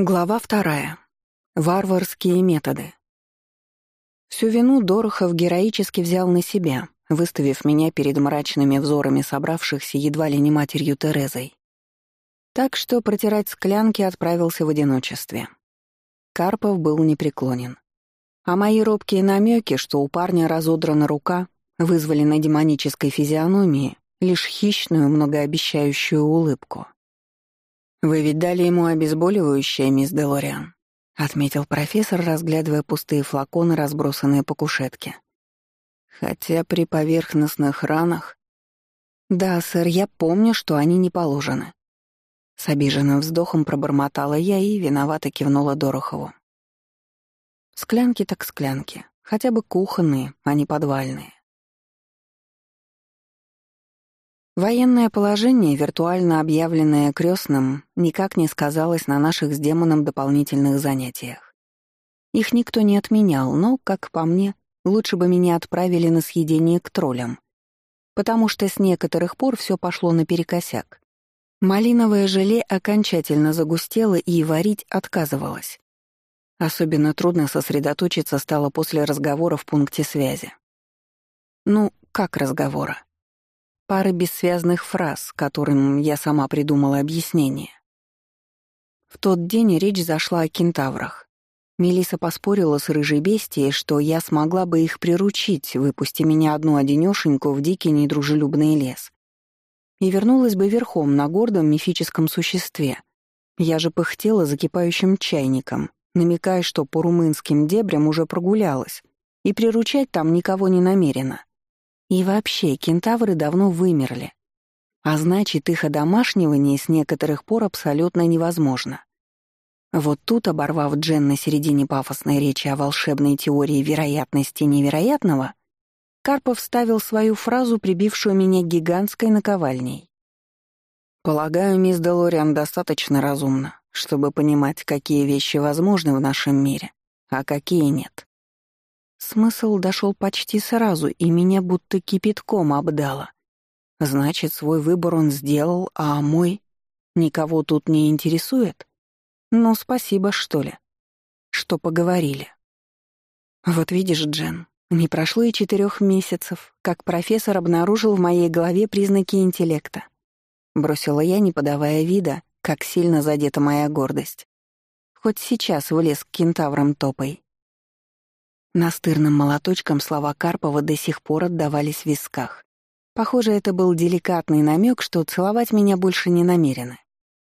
Глава вторая. Варварские методы. Всю вину Дорохов героически взял на себя, выставив меня перед мрачными взорами собравшихся едва ли не матерью Терезой. Так что протирать склянки отправился в одиночестве. Карпов был непреклонен. А мои робкие намеки, что у парня разодрана рука, вызвали на демонической физиономии лишь хищную, многообещающую улыбку. «Вы ведь дали ему обезболивающее, мисс Делориан», — отметил профессор, разглядывая пустые флаконы, разбросанные по кушетке. «Хотя при поверхностных ранах...» «Да, сэр, я помню, что они не положены». С обиженным вздохом пробормотала я и виновато кивнула Дорохову. Склянки так склянки, хотя бы кухонные, а не подвальные. Военное положение, виртуально объявленное крестным, никак не сказалось на наших с демоном дополнительных занятиях. Их никто не отменял, но, как по мне, лучше бы меня отправили на съедение к троллям, потому что с некоторых пор все пошло наперекосяк. Малиновое желе окончательно загустело и варить отказывалось. Особенно трудно сосредоточиться стало после разговора в пункте связи. Ну, как разговора? Пары бессвязных фраз, которым я сама придумала объяснение. В тот день речь зашла о кентаврах. Мелиса поспорила с рыжей бестией, что я смогла бы их приручить, выпусти меня одну-одинёшеньку в дикий недружелюбный лес. И вернулась бы верхом на гордом мифическом существе. Я же пыхтела закипающим чайником, намекая, что по румынским дебрям уже прогулялась, и приручать там никого не намерена. И вообще, кентавры давно вымерли. А значит, их одомашнивание с некоторых пор абсолютно невозможно. Вот тут, оборвав Джен на середине пафосной речи о волшебной теории вероятности невероятного, Карпов вставил свою фразу, прибившую меня гигантской наковальней. «Полагаю, мисс Делориан достаточно разумна, чтобы понимать, какие вещи возможны в нашем мире, а какие нет. Смысл дошел почти сразу, и меня будто кипятком обдало. Значит, свой выбор он сделал, а мой никого тут не интересует? Ну, спасибо, что ли, что поговорили. Вот видишь, Джен, не прошло и четырех месяцев, как профессор обнаружил в моей голове признаки интеллекта. Бросила я, не подавая вида, как сильно задета моя гордость. Хоть сейчас в лес к кентаврам топай. Настырным молоточком слова Карпова до сих пор отдавались в висках. Похоже, это был деликатный намек, что целовать меня больше не намерены.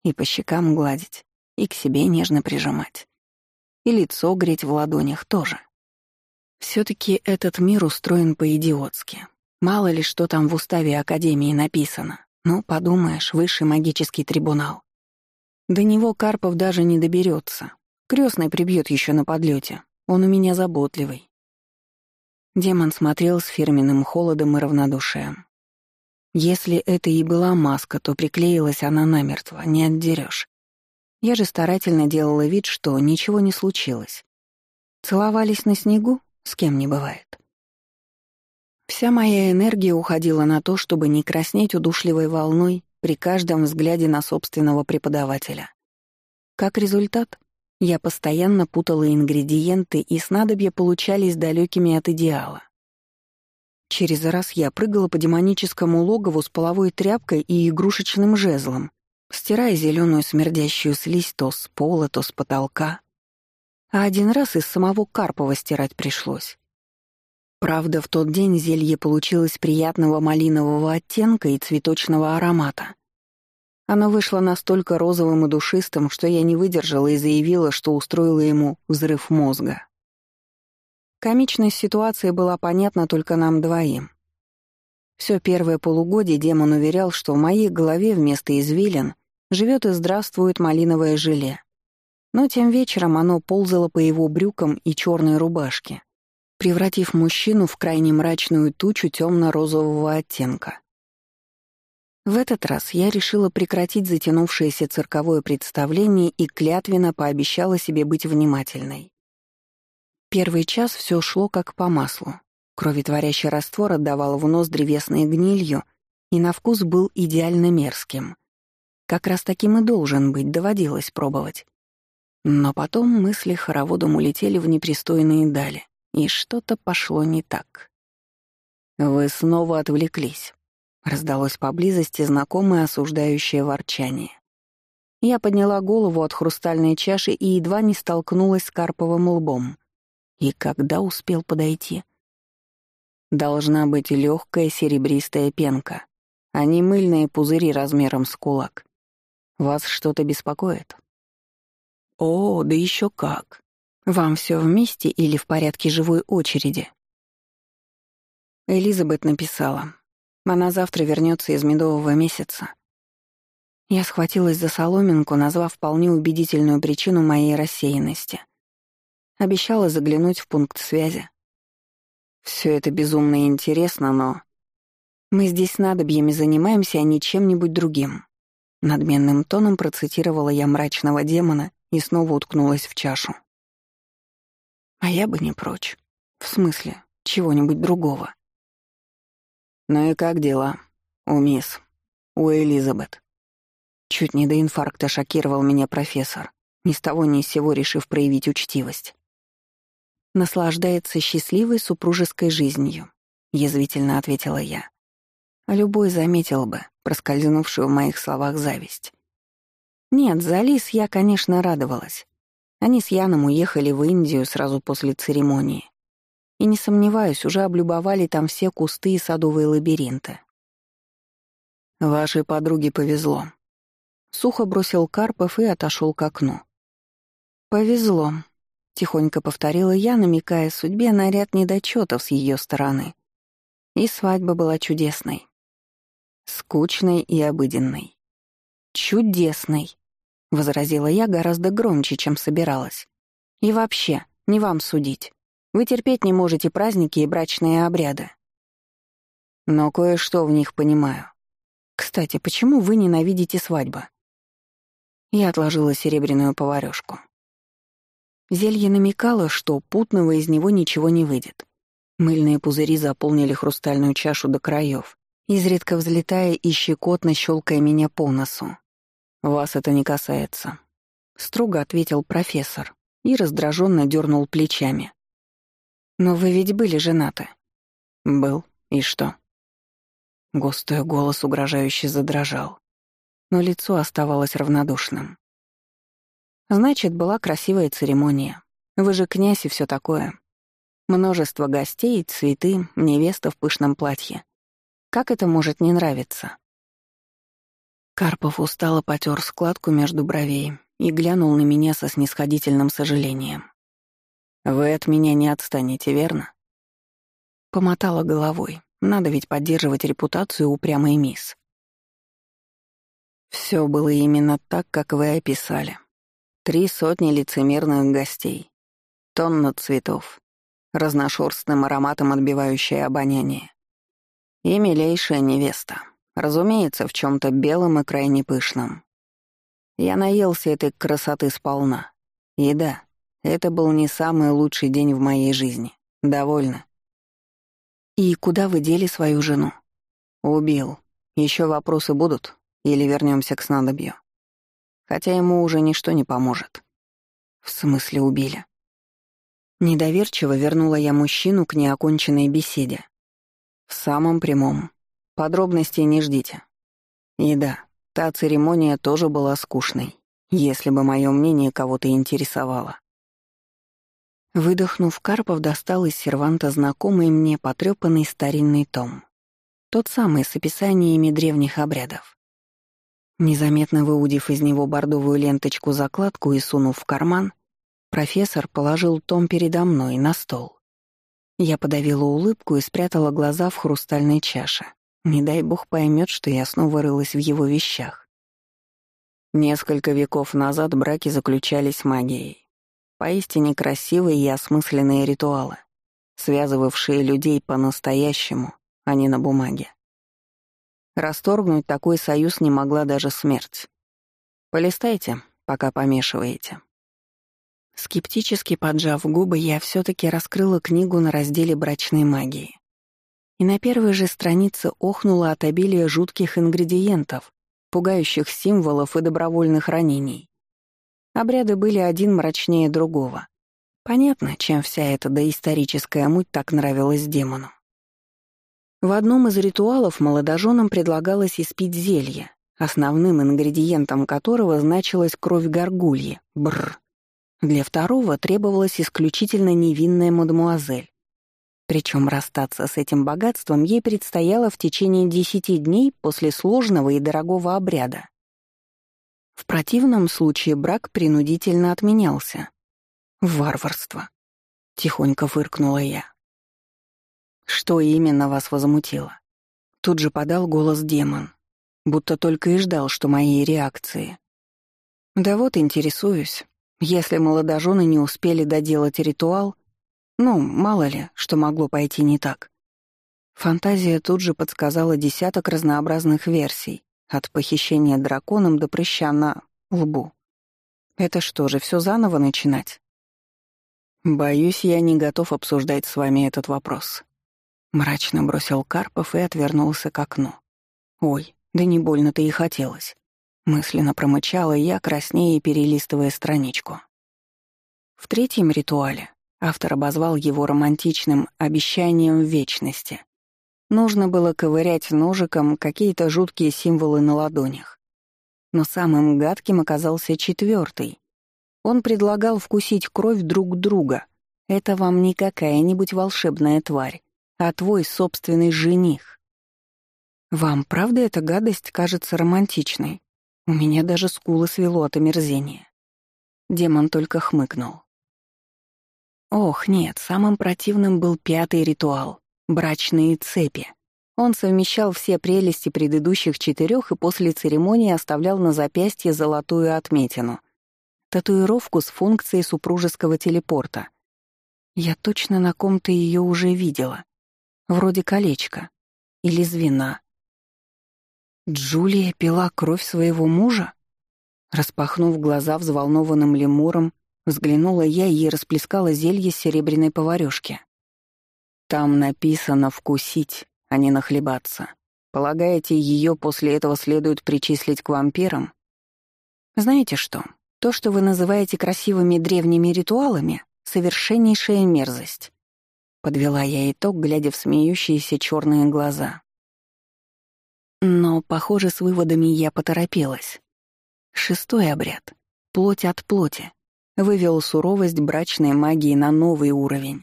И по щекам гладить, и к себе нежно прижимать. И лицо греть в ладонях тоже. все таки этот мир устроен по-идиотски. Мало ли, что там в уставе Академии написано. Ну, подумаешь, высший магический трибунал. До него Карпов даже не доберется. Крестный прибьет еще на подлете, он у меня заботливый. Демон смотрел с фирменным холодом и равнодушием. Если это и была маска, то приклеилась она намертво, не отдерешь. Я же старательно делала вид, что ничего не случилось. Целовались на снегу, с кем не бывает. Вся моя энергия уходила на то, чтобы не краснеть удушливой волной при каждом взгляде на собственного преподавателя. Как результат, я постоянно путала ингредиенты, и снадобья получались далекими от идеала. Через раз я прыгала по демоническому логову с половой тряпкой и игрушечным жезлом, стирая зеленую смердящую слизь то с пола, то с потолка. А один раз из самого Карпова стирать пришлось. Правда, в тот день зелье получилось приятного малинового оттенка и цветочного аромата. Оно вышло настолько розовым и душистым, что я не выдержала и заявила, что устроила ему взрыв мозга. Комичность ситуации была понятна только нам двоим. Все первое полугодие демон уверял, что в моей голове вместо извилин живет и здравствует малиновое желе. Но тем вечером оно ползало по его брюкам и черной рубашке, превратив мужчину в крайне мрачную тучу темно-розового оттенка. В этот раз я решила прекратить затянувшееся цирковое представление и клятвенно пообещала себе быть внимательной. Первый час все шло как по маслу. Кроветворящий раствор отдавал в нос древесной гнилью и на вкус был идеально мерзким. Как раз таким и должен быть, доводилось пробовать. Но потом мысли хороводом улетели в непристойные дали, и что-то пошло не так. «Вы снова отвлеклись», — раздалось поблизости знакомое осуждающее ворчание. Я подняла голову от хрустальной чаши и едва не столкнулась с Карповым лбом. И когда успел подойти? Должна быть легкая серебристая пенка, а не мыльные пузыри размером с кулак. Вас что-то беспокоит? О, да еще как. Вам все вместе или в порядке живой очереди? Элизабет написала. Она завтра вернется из медового месяца. Я схватилась за соломинку, назвав вполне убедительную причину моей рассеянности. Обещала заглянуть в пункт связи. Все это безумно интересно, но... Мы здесь надобьями занимаемся, а не чем-нибудь другим. Надменным тоном процитировала я мрачного демона и снова уткнулась в чашу. А я бы не прочь. В смысле, чего-нибудь другого. Ну и как дела? У мисс. У Элизабет. Чуть не до инфаркта шокировал меня профессор, ни с того ни с сего решив проявить учтивость. «Наслаждается счастливой супружеской жизнью», — язвительно ответила я. Любой заметил бы проскользнувшую в моих словах зависть. Нет, за Лис я, конечно, радовалась. Они с Яном уехали в Индию сразу после церемонии. И, не сомневаюсь, уже облюбовали там все кусты и садовые лабиринты. «Вашей подруге повезло», Сухо бросил Карпов и отошел к окну. «Повезло», — тихонько повторила я, намекая судьбе на ряд недочетов с ее стороны. И свадьба была чудесной. Скучной и обыденной. «Чудесной», — возразила я гораздо громче, чем собиралась. «И вообще, не вам судить. Вы терпеть не можете праздники и брачные обряды». Но кое-что в них понимаю. Кстати, почему вы ненавидите свадьбы? Я отложила серебряную поварёшку. Зелье намекало, что путного из него ничего не выйдет. Мыльные пузыри заполнили хрустальную чашу до краев, изредка взлетая и щекотно щелкая меня по носу. «Вас это не касается», — строго ответил профессор и раздраженно дернул плечами. «Но вы ведь были женаты?» «Был. И что?» Густой голос угрожающе задрожал но лицо оставалось равнодушным. Значит, была красивая церемония. Вы же князь и все такое. Множество гостей, цветы, невеста в пышном платье. Как это может не нравиться? Карпов устало потер складку между бровей и глянул на меня со снисходительным сожалением. «Вы от меня не отстанете, верно?» Помотала головой. Надо ведь поддерживать репутацию упрямой мисс. Все было именно так, как вы описали. Три сотни лицемерных гостей, тонна цветов, разношерстным ароматом отбивающее обоняние. И милейшая невеста, разумеется, в чем то белом и крайне пышном. Я наелся этой красоты сполна. И да, это был не самый лучший день в моей жизни. Довольно. «И куда вы дели свою жену?» «Убил. Еще вопросы будут?» Или вернемся к снадобью. Хотя ему уже ничто не поможет. В смысле убили? Недоверчиво вернула я мужчину к неоконченной беседе. В самом прямом. Подробностей не ждите. И да, та церемония тоже была скучной, если бы мое мнение кого-то интересовало. Выдохнув, Карпов достал из серванта знакомый мне потрёпанный старинный том. Тот самый с описаниями древних обрядов. Незаметно выудив из него бордовую ленточку-закладку и сунув в карман, профессор положил том передо мной на стол. Я подавила улыбку и спрятала глаза в хрустальной чаше. Не дай бог поймет, что я снова рылась в его вещах. Несколько веков назад браки заключались магией. Поистине красивые и осмысленные ритуалы, связывавшие людей по-настоящему, а не на бумаге. Расторгнуть такой союз не могла даже смерть. Полистайте, пока помешиваете. Скептически поджав губы, я все таки раскрыла книгу на разделе брачной магии. И на первой же странице охнула от обилия жутких ингредиентов, пугающих символов и добровольных ранений. Обряды были один мрачнее другого. Понятно, чем вся эта доисторическая муть так нравилась демону. В одном из ритуалов молодоженам предлагалось испить зелье, основным ингредиентом которого значилась кровь горгульи, бр. Для второго требовалась исключительно невинная мадемуазель. Причем расстаться с этим богатством ей предстояло в течение десяти дней после сложного и дорогого обряда. В противном случае брак принудительно отменялся. Варварство. Тихонько фыркнула я. Что именно вас возмутило? Тут же подал голос демон, будто только и ждал, что моей реакции. Да вот интересуюсь. Если молодожены не успели доделать ритуал, ну, мало ли, что могло пойти не так. Фантазия тут же подсказала десяток разнообразных версий, от похищения драконом до прыща на лбу. Это что же, все заново начинать? Боюсь, я не готов обсуждать с вами этот вопрос. Мрачно бросил Карпов и отвернулся к окну. Ой, да не больно-то и хотелось. Мысленно промычала я, краснее перелистывая страничку. В третьем ритуале автор обозвал его романтичным обещанием вечности. Нужно было ковырять ножиком какие-то жуткие символы на ладонях. Но самым гадким оказался четвертый. Он предлагал вкусить кровь друг друга. Это вам не какая-нибудь волшебная тварь, а твой собственный жених. Вам правда эта гадость кажется романтичной? У меня даже скулы свело от омерзения. Демон только хмыкнул. Ох, нет, самым противным был пятый ритуал — брачные цепи. Он совмещал все прелести предыдущих четырех и после церемонии оставлял на запястье золотую отметину — татуировку с функцией супружеского телепорта. Я точно на ком-то ее уже видела. Вроде колечка. Или звена. Джулия пила кровь своего мужа? Распахнув глаза взволнованным лемуром, взглянула я и расплескала зелье серебряной поварёшки. Там написано «вкусить», а не «нахлебаться». Полагаете, ее после этого следует причислить к вампирам? Знаете что? То, что вы называете красивыми древними ритуалами — совершеннейшая мерзость. Подвела я итог, глядя в смеющиеся черные глаза. Но, похоже, с выводами я поторопилась. Шестой обряд. Плоть от плоти. Вывел суровость брачной магии на новый уровень.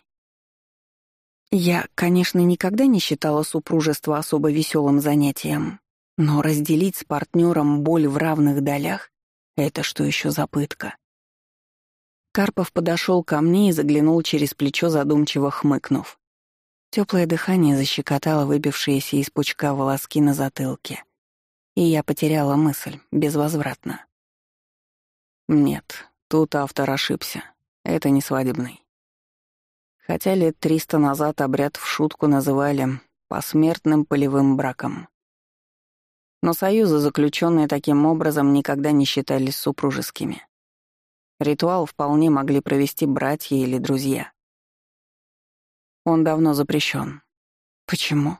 Я, конечно, никогда не считала супружество особо веселым занятием, но разделить с партнером боль в равных долях — это что еще за пытка? Карпов подошел ко мне и заглянул через плечо, задумчиво хмыкнув. Теплое дыхание защекотало выбившиеся из пучка волоски на затылке. И я потеряла мысль, безвозвратно. Нет, тут автор ошибся. Это не свадебный. Хотя лет триста назад обряд в шутку называли посмертным полевым браком. Но союзы, заключенные таким образом, никогда не считались супружескими. Ритуал вполне могли провести братья или друзья. Он давно запрещен. Почему?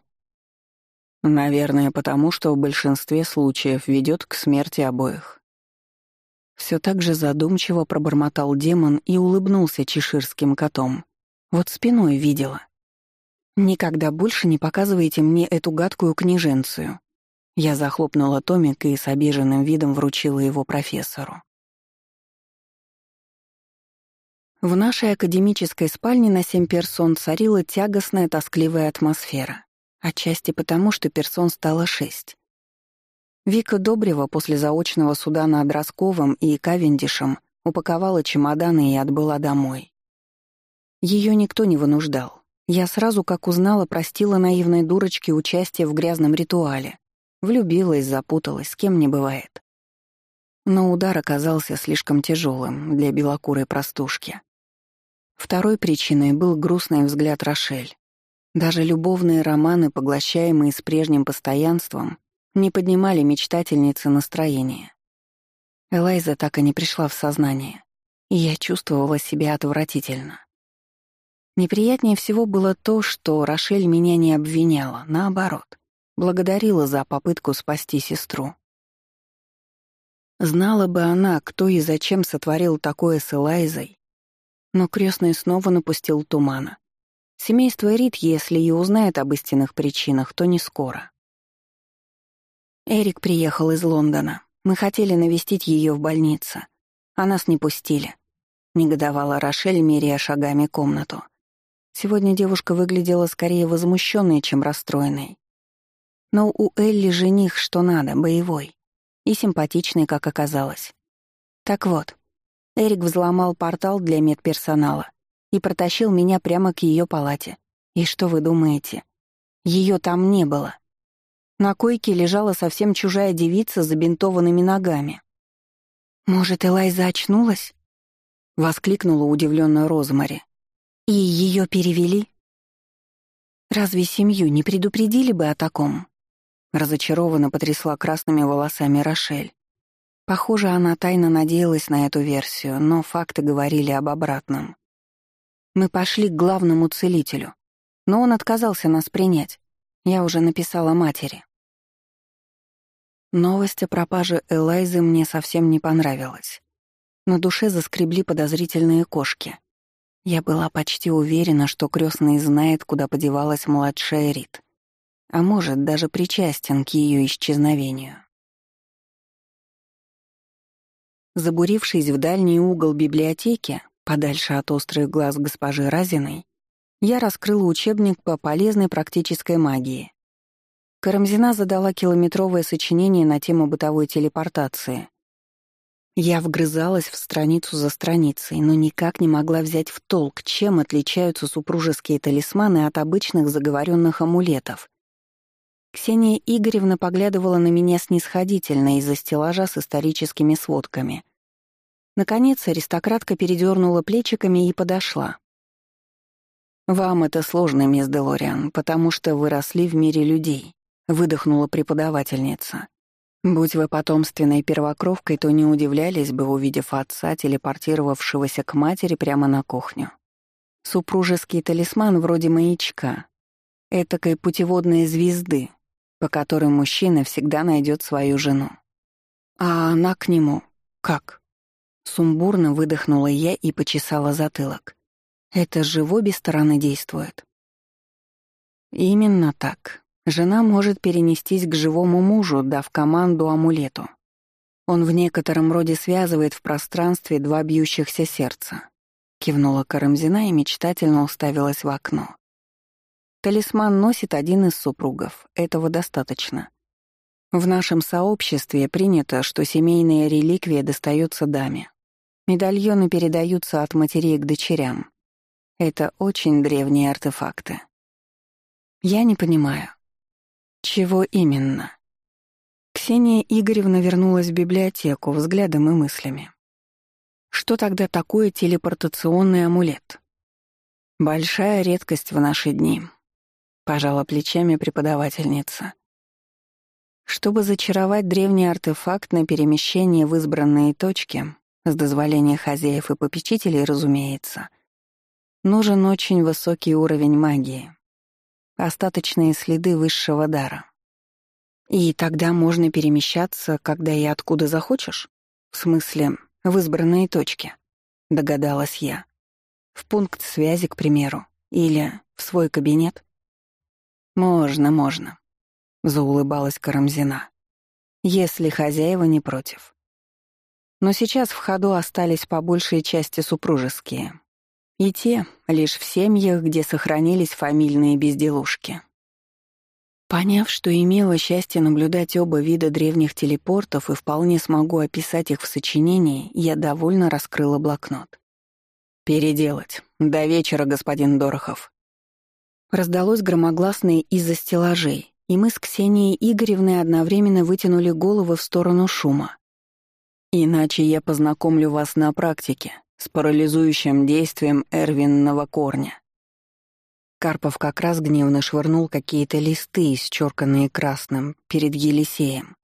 Наверное, потому что в большинстве случаев ведет к смерти обоих. Все так же задумчиво пробормотал демон и улыбнулся чеширским котом. Вот спиной видела. «Никогда больше не показывайте мне эту гадкую книженцию». Я захлопнула томик и с обиженным видом вручила его профессору. В нашей академической спальне на семь персон царила тягостная тоскливая атмосфера. Отчасти потому, что персон стало шесть. Вика Добрева после заочного суда над Росковым и Кавендишем упаковала чемоданы и отбыла домой. Ее никто не вынуждал. Я сразу, как узнала, простила наивной дурочке участие в грязном ритуале. Влюбилась, запуталась, с кем не бывает. Но удар оказался слишком тяжелым для белокурой простушки. Второй причиной был грустный взгляд Рошель. Даже любовные романы, поглощаемые с прежним постоянством, не поднимали мечтательницы настроения. Элайза так и не пришла в сознание, и я чувствовала себя отвратительно. Неприятнее всего было то, что Рошель меня не обвиняла, наоборот, благодарила за попытку спасти сестру. Знала бы она, кто и зачем сотворил такое с Элайзой. Но крестный снова напустил тумана. Семейство Рид, если и узнает об истинных причинах, то не скоро. Эрик приехал из Лондона. Мы хотели навестить ее в больнице. А нас не пустили. Негодовала Рошель, меряя шагами комнату. Сегодня девушка выглядела скорее возмущенной, чем расстроенной. Но у Элли жених что надо, боевой. И симпатичный, как оказалось. Так вот, Эрик взломал портал для медперсонала и протащил меня прямо к ее палате. И что вы думаете? Ее там не было. На койке лежала совсем чужая девица с забинтованными ногами. «Может, Элайза очнулась?» — воскликнула удивленная Розмари. «И ее перевели?» «Разве семью не предупредили бы о таком?» Разочарованно потрясла красными волосами Рошель. Похоже, она тайно надеялась на эту версию, но факты говорили об обратном. Мы пошли к главному целителю, но он отказался нас принять. Я уже написала матери. Новость о пропаже Элайзы мне совсем не понравилась. На душе заскребли подозрительные кошки. Я была почти уверена, что крестный знает, куда подевалась младшая Рит. А может, даже причастен к ее исчезновению. Забурившись в дальний угол библиотеки, Подальше от острых глаз госпожи Разиной, я раскрыла учебник по полезной практической магии. Карамзина задала километровое сочинение на тему бытовой телепортации. Я вгрызалась в страницу за страницей, но никак не могла взять в толк, чем отличаются супружеские талисманы от обычных заговоренных амулетов. Ксения Игоревна поглядывала на меня снисходительно из-за стеллажа с историческими сводками — Наконец аристократка передернула плечиками и подошла. «Вам это сложно, мисс Делориан, потому что вы росли в мире людей», — выдохнула преподавательница. «Будь вы потомственной первокровкой, то не удивлялись бы, увидев отца, телепортировавшегося к матери прямо на кухню. Супружеский талисман вроде маячка, этакой путеводной звезды, по которой мужчина всегда найдет свою жену. А она к нему как? Сумбурно выдохнула я и почесала затылок. Это же в обе стороны действует. Именно так. Жена может перенестись к живому мужу, дав команду амулету. Он в некотором роде связывает в пространстве два бьющихся сердца. Кивнула Карамзина и мечтательно уставилась в окно. Талисман носит один из супругов, этого достаточно. В нашем сообществе принято, что семейная реликвия достается даме. Медальоны передаются от матерей к дочерям. Это очень древние артефакты. Я не понимаю. Чего именно? Ксения Игоревна вернулась в библиотеку взглядом и мыслями. Что тогда такое телепортационный амулет? Большая редкость в наши дни. Пожала плечами преподавательница. Чтобы зачаровать древний артефакт на перемещение в избранные точки, с дозволения хозяев и попечителей, разумеется, нужен очень высокий уровень магии, остаточные следы высшего дара. И тогда можно перемещаться, когда и откуда захочешь? В смысле, в избранные точки, догадалась я. В пункт связи, к примеру, или в свой кабинет? Можно, можно, заулыбалась Карамзина. Если хозяева не против. Но сейчас в ходу остались по большей части супружеские. И те лишь в семьях, где сохранились фамильные безделушки. Поняв, что имела счастье наблюдать оба вида древних телепортов и вполне смогу описать их в сочинении, я довольно раскрыла блокнот. «Переделать. До вечера, господин Дорохов». Раздалось громогласное из-за стеллажей, и мы с Ксенией Игоревной одновременно вытянули головы в сторону шума. Иначе я познакомлю вас на практике с парализующим действием эрвинного корня. Карпов как раз гневно швырнул какие-то листы, исчерканные красным, перед Елисеем,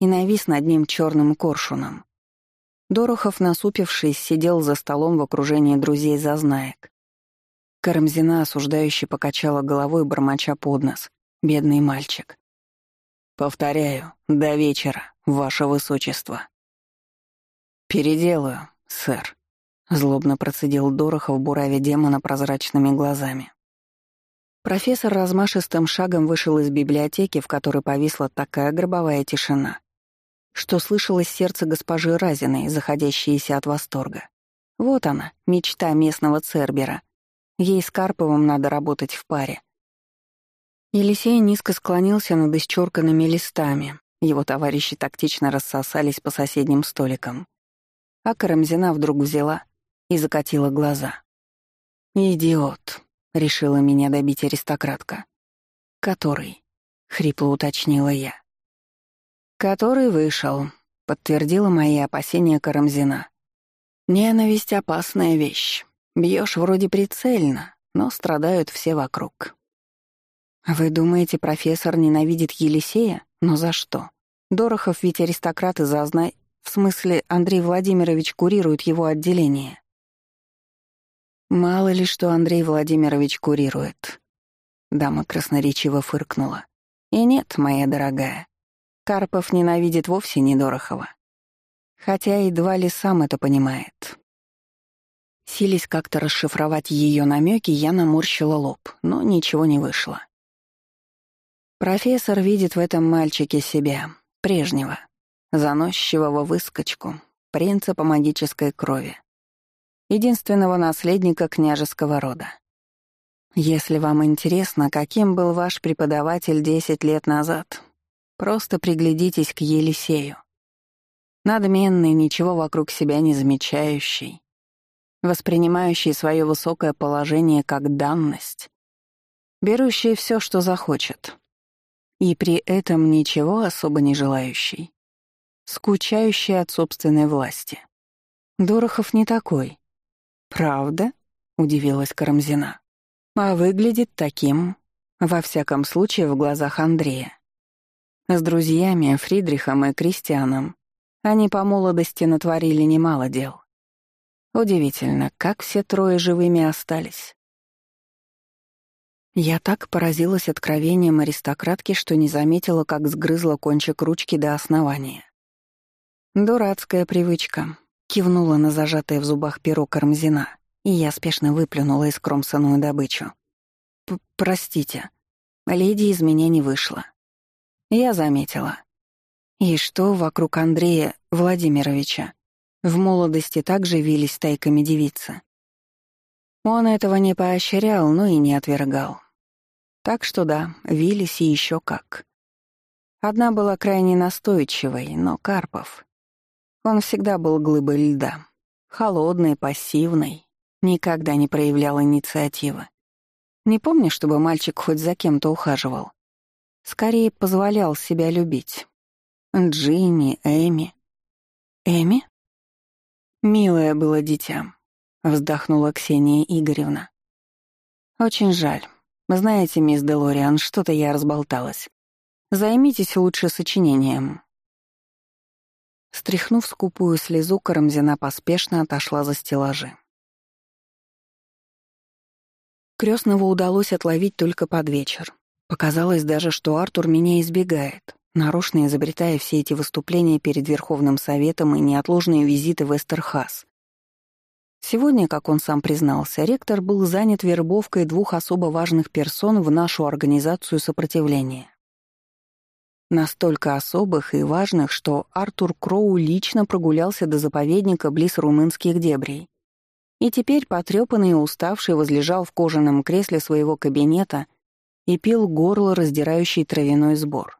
и навис над ним черным коршуном. Дорохов, насупившись, сидел за столом в окружении друзей-зазнаек. Карамзина осуждающе покачала головой, бормоча под нос. Бедный мальчик. «Повторяю, до вечера, ваше высочество». «Переделаю, сэр», — злобно процедил Дорохов, буравя демона прозрачными глазами. Профессор размашистым шагом вышел из библиотеки, в которой повисла такая гробовая тишина, что слышалось сердце госпожи Разиной, заходящееся от восторга. Вот она, мечта местного Цербера. Ей с Карповым надо работать в паре. Елисей низко склонился над исчерканными листами. Его товарищи тактично рассосались по соседним столикам. А Карамзина вдруг взяла и закатила глаза. «Идиот», — решила меня добить аристократка. «Который?» — хрипло уточнила я. «Который вышел», — подтвердила мои опасения Карамзина. «Ненависть — опасная вещь. Бьешь вроде прицельно, но страдают все вокруг». «Вы думаете, профессор ненавидит Елисея? Но за что? Дорохов ведь аристократ и зазна... В смысле, Андрей Владимирович курирует его отделение». «Мало ли, что Андрей Владимирович курирует». Дама красноречиво фыркнула. «И нет, моя дорогая, Карпов ненавидит вовсе не Дорохова. Хотя едва ли сам это понимает». Сились как-то расшифровать ее намеки, я наморщила лоб, но ничего не вышло. Профессор видит в этом мальчике себя, прежнего, заносчивого выскочку, принца по магической крови единственного наследника княжеского рода. Если вам интересно, каким был ваш преподаватель десять лет назад, просто приглядитесь к Елисею. Надменный, ничего вокруг себя не замечающий, воспринимающий свое высокое положение как данность, берущий все, что захочет, и при этом ничего особо не желающий, скучающий от собственной власти. Дорохов не такой. «Правда?» — удивилась Карамзина. «А выглядит таким, во всяком случае, в глазах Андрея. С друзьями, Фридрихом и Кристианом, они по молодости натворили немало дел. Удивительно, как все трое живыми остались. Я так поразилась откровением аристократки, что не заметила, как сгрызла кончик ручки до основания. Дурацкая привычка, Кивнула на зажатое в зубах перо Кармзина, и я спешно выплюнула искромсанную добычу. «Простите, леди из меня не вышла». Я заметила. И что вокруг Андрея Владимировича? В молодости также вились тайками девицы. Он этого не поощрял, но и не отвергал. Так что да, вились и еще как. Одна была крайне настойчивой, но Карпов он всегда был глыбой льда. Холодный, пассивный, никогда не проявлял инициативы. Не помню, чтобы мальчик хоть за кем-то ухаживал. Скорее позволял себя любить. Джинни, Эми. Эми? Милое было дитя, вздохнула Ксения Игоревна. Очень жаль. Знаете, мисс Делориан, что-то я разболталась. Займитесь лучше сочинением. Стряхнув скупую слезу, Карамзина поспешно отошла за стеллажи. Крестного удалось отловить только под вечер. Показалось даже, что Артур меня избегает, нарочно изобретая все эти выступления перед Верховным Советом и неотложные визиты в Эстерхас. Сегодня, как он сам признался, ректор был занят вербовкой двух особо важных персон в нашу организацию сопротивления. Настолько особых и важных, что Артур Кроу лично прогулялся до заповедника близ румынских дебрей. И теперь, потрёпанный и уставший, возлежал в кожаном кресле своего кабинета и пил горло, раздирающий травяной сбор.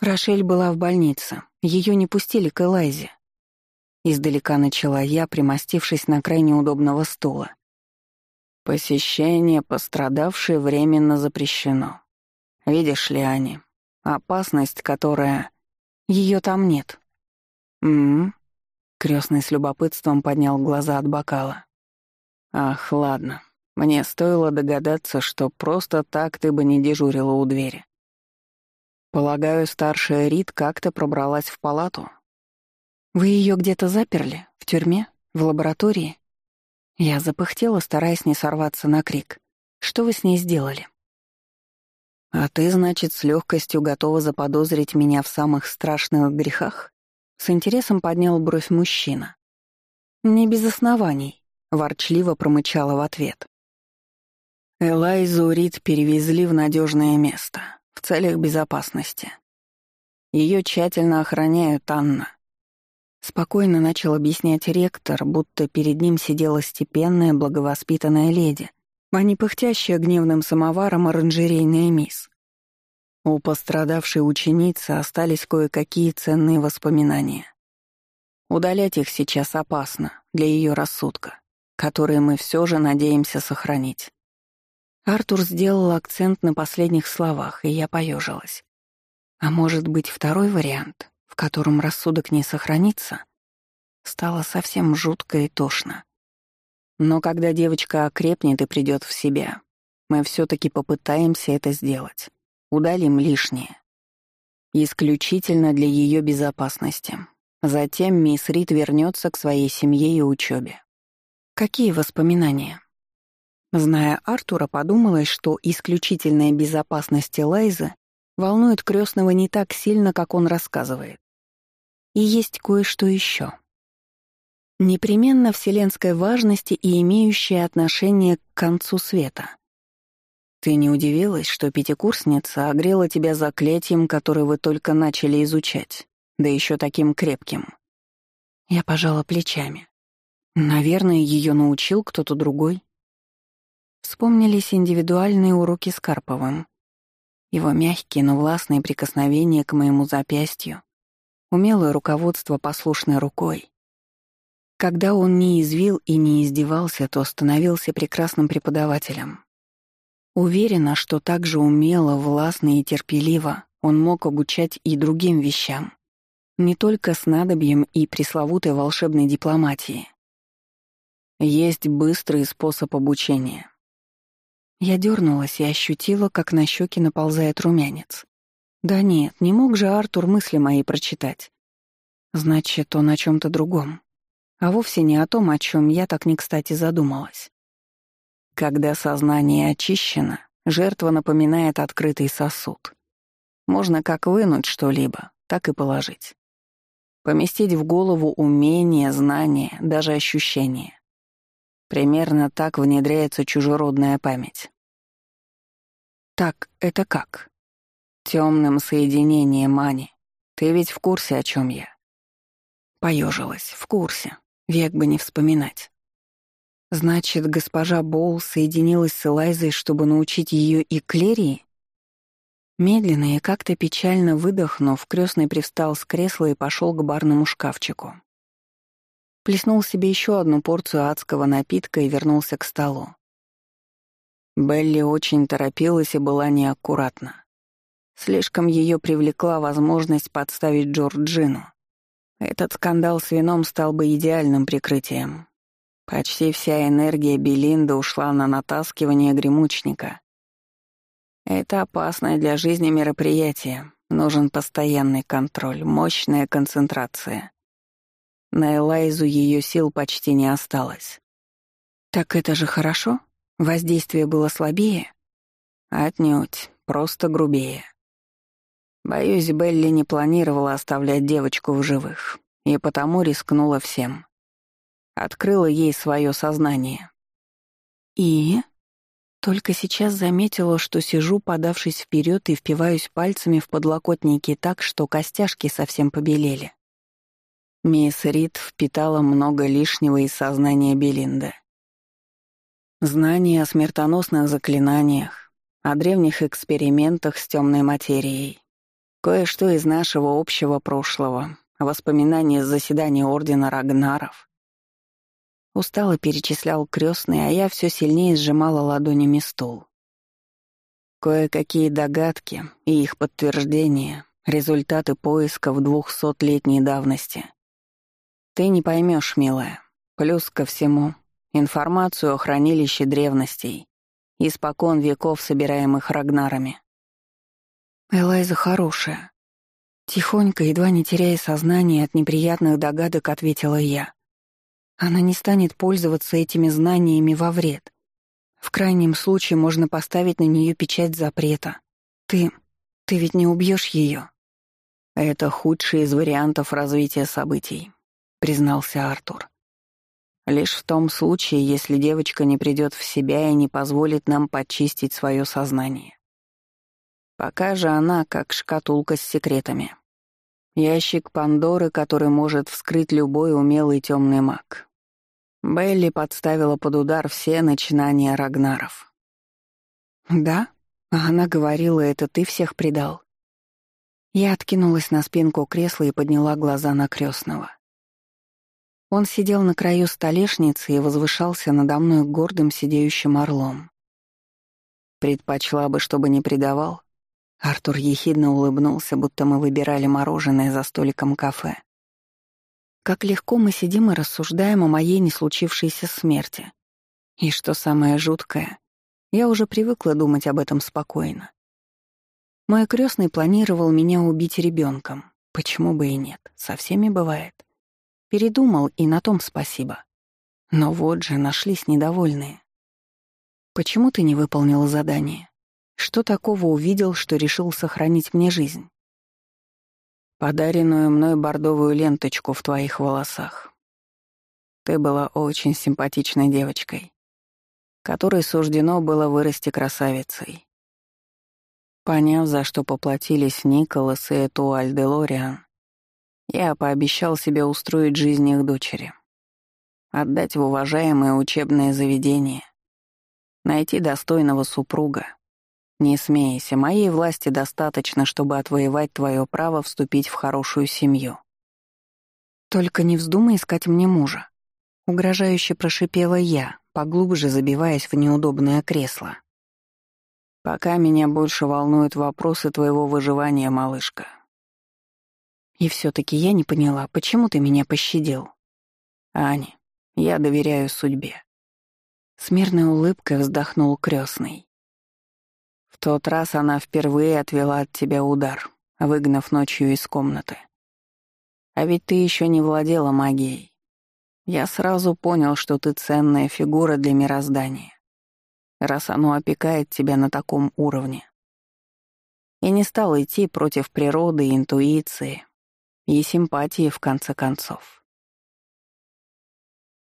Рошель была в больнице, ее не пустили к Элайзе. Издалека начала я, примостившись на крайне удобного стула. Посещение пострадавшей временно запрещено. Видишь ли, Ани, Опасность, которая... Ее там нет. М-м. Крестный с любопытством поднял глаза от бокала. Ах, ладно. Мне стоило догадаться, что просто так ты бы не дежурила у двери. Полагаю, старшая Рит как-то пробралась в палату. Вы ее где-то заперли? В тюрьме? В лаборатории? Я запыхтела, стараясь не сорваться на крик. Что вы с ней сделали? «А ты, значит, с легкостью готова заподозрить меня в самых страшных грехах?» С интересом поднял бровь мужчина. «Не без оснований», — ворчливо промычала в ответ. Элайзу Рид перевезли в надежное место, в целях безопасности. Ее тщательно охраняют Анна. Спокойно начал объяснять ректор, будто перед ним сидела степенная, благовоспитанная леди, а не пыхтящая гневным самоваром оранжерейная мисс. У пострадавшей ученицы остались кое-какие ценные воспоминания. Удалять их сейчас опасно для ее рассудка, которые мы все же надеемся сохранить. Артур сделал акцент на последних словах, и я поежилась. А может быть, второй вариант, в котором рассудок не сохранится? Стало совсем жутко и тошно. Но когда девочка окрепнет и придет в себя, мы все таки попытаемся это сделать. Удалим лишнее. Исключительно для ее безопасности. Затем мисс Рид вернется к своей семье и учебе. Какие воспоминания? Зная Артура, подумалось, что исключительная безопасность Элайзы волнует крестного не так сильно, как он рассказывает. И есть кое-что еще. Непременно вселенской важности и имеющее отношение к концу света. Ты не удивилась, что пятикурсница огрела тебя заклятием, которое вы только начали изучать, да еще таким крепким? Я пожала плечами. Наверное, ее научил кто-то другой. Вспомнились индивидуальные уроки с Карповым. Его мягкие, но властные прикосновения к моему запястью, умелое руководство послушной рукой. Когда он не извил и не издевался, то становился прекрасным преподавателем. Уверена, что так же умело, властно и терпеливо он мог обучать и другим вещам, не только снадобьем и пресловутой волшебной дипломатии. Есть быстрый способ обучения, я дернулась и ощутила, как на щеки наползает румянец. Да нет, не мог же Артур мысли мои прочитать. Значит, он о чем то другом. А вовсе не о том, о чем я так не кстати задумалась. Когда сознание очищено, жертва напоминает открытый сосуд. Можно как вынуть что-либо, так и положить. Поместить в голову умения, знания, даже ощущения. Примерно так внедряется чужеродная память. Так, это как? Темным соединением Мани. Ты ведь в курсе, о чем я? Поежилась, в курсе. Век бы не вспоминать. Значит, госпожа Боул соединилась с Элайзой, чтобы научить ее и Клерии? Медленно и как-то печально выдохнув, крестный привстал с кресла и пошел к барному шкафчику. Плеснул себе еще одну порцию адского напитка и вернулся к столу. Белли очень торопилась и была неаккуратна. Слишком ее привлекла возможность подставить Джорджину. Этот скандал с вином стал бы идеальным прикрытием. Почти вся энергия Белинды ушла на натаскивание гремучника. Это опасное для жизни мероприятие. Нужен постоянный контроль, мощная концентрация. На Элайзу ее сил почти не осталось. «Так это же хорошо? Воздействие было слабее?» «Отнюдь, просто грубее». Боюсь, Белли не планировала оставлять девочку в живых, и потому рискнула всем. Открыла ей свое сознание. И? Только сейчас заметила, что сижу, подавшись вперед и впиваюсь пальцами в подлокотники так, что костяшки совсем побелели. Мисс Рид впитала много лишнего из сознания Белинды. Знания о смертоносных заклинаниях, о древних экспериментах с темной материей, кое-что из нашего общего прошлого, воспоминания из заседания Ордена Рагнаров. Устало перечислял крестный, а я все сильнее сжимала ладонями стул. Кое-какие догадки и их подтверждения — результаты поисков двухсотлетней давности — ты не поймешь, милая. Плюс ко всему, информацию о хранилище древностей, испокон веков, собираемых Рагнарами. Элайза хорошая. Тихонько, едва не теряя сознание от неприятных догадок, ответила я. Она не станет пользоваться этими знаниями во вред. В крайнем случае можно поставить на нее печать запрета. Ты... ты ведь не убьешь ее. «Это худший из вариантов развития событий», — признался Артур. «Лишь в том случае, если девочка не придет в себя и не позволит нам почистить свое сознание. Пока же она как шкатулка с секретами. Ящик Пандоры, который может вскрыть любой умелый темный маг. Белли подставила под удар все начинания Рагнаров. «Да? Она говорила, это ты всех предал?» Я откинулась на спинку кресла и подняла глаза на крестного. Он сидел на краю столешницы и возвышался надо мной гордым сидеющим орлом. «Предпочла бы, чтобы не предавал?» Артур ехидно улыбнулся, будто мы выбирали мороженое за столиком кафе. Как легко мы сидим и рассуждаем о моей не случившейся смерти. И что самое жуткое, я уже привыкла думать об этом спокойно. Мой крестный планировал меня убить ребенком. Почему бы и нет? Со всеми бывает. Передумал, и на том спасибо. Но вот же нашлись недовольные. Почему ты не выполнил задание? Что такого увидел, что решил сохранить мне жизнь? Подаренную мной бордовую ленточку в твоих волосах. Ты была очень симпатичной девочкой, которой суждено было вырасти красавицей. Поняв, за что поплатились Николас и Этуаль де Лориан, я пообещал себе устроить жизнь их дочери. Отдать в уважаемое учебное заведение. Найти достойного супруга, не смейся, моей власти достаточно, чтобы отвоевать твое право вступить в хорошую семью. Только не вздумай искать мне мужа. Угрожающе прошипела я, поглубже забиваясь в неудобное кресло. Пока меня больше волнуют вопросы твоего выживания, малышка. И все таки я не поняла, почему ты меня пощадил. Ани, я доверяю судьбе. С мирной улыбкой вздохнул крестный тот раз она впервые отвела от тебя удар, выгнав ночью из комнаты. А ведь ты еще не владела магией. Я сразу понял, что ты ценная фигура для мироздания, раз оно опекает тебя на таком уровне. И не стал идти против природы, интуиции и симпатии в конце концов.